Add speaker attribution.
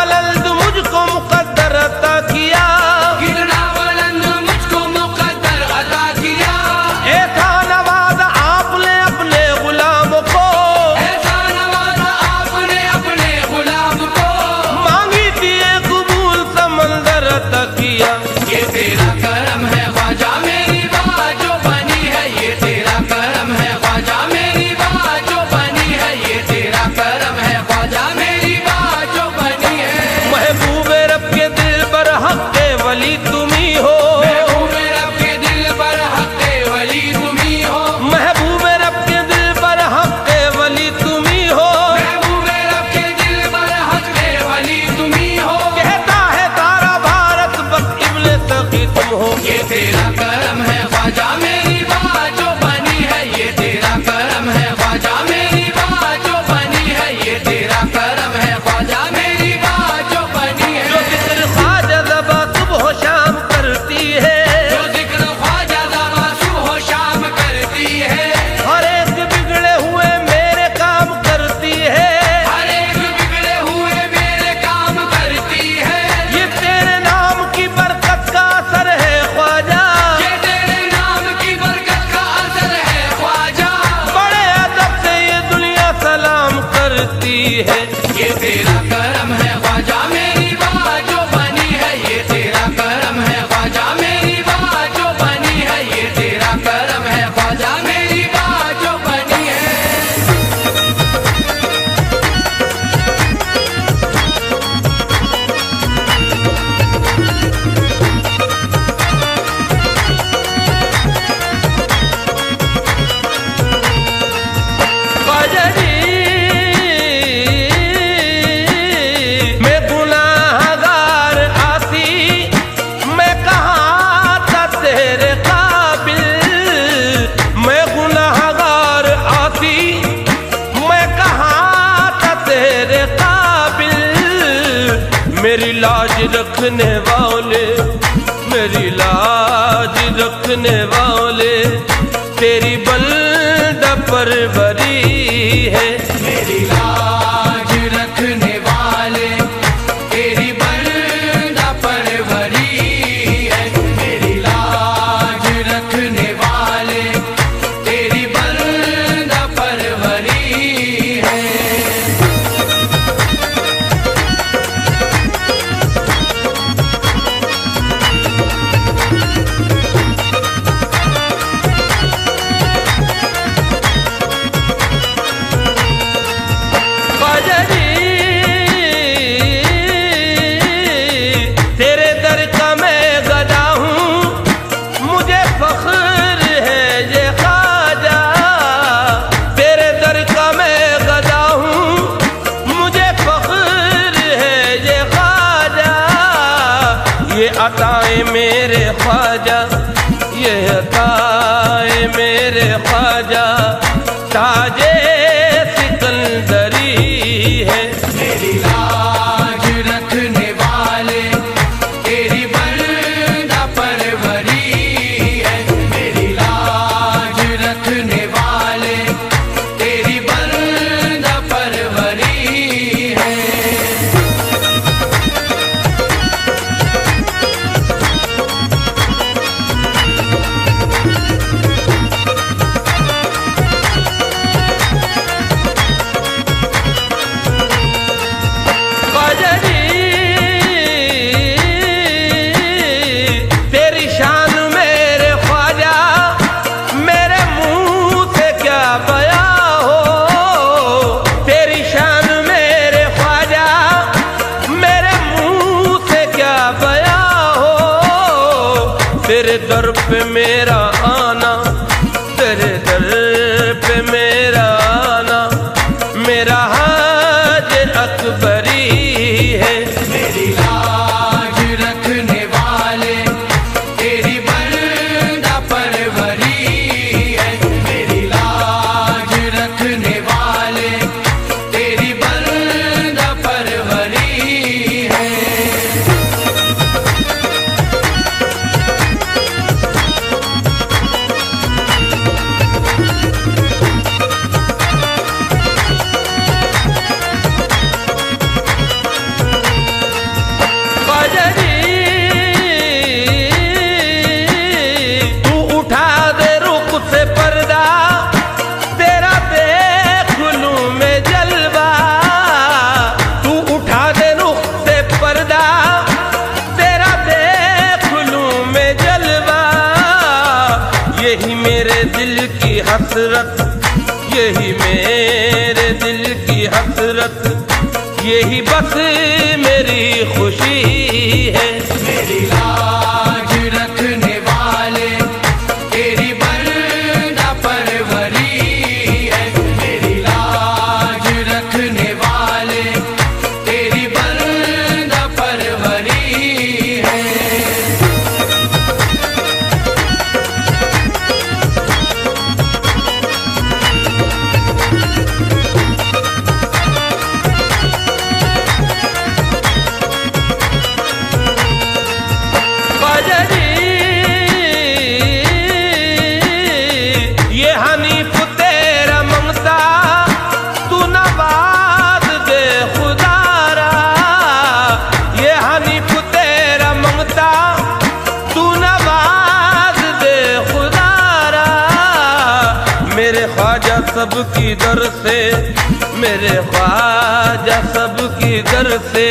Speaker 1: மலல் रखने वाले मेरी लाज रखने वाले तेरी बल्द परवरी है। अताए मेरे ख्वाजा ये अताए मेरे ख्वाजा। ताजे in me. हसरत सबकी दर से मेरे ख्वाजा सबकी दर से।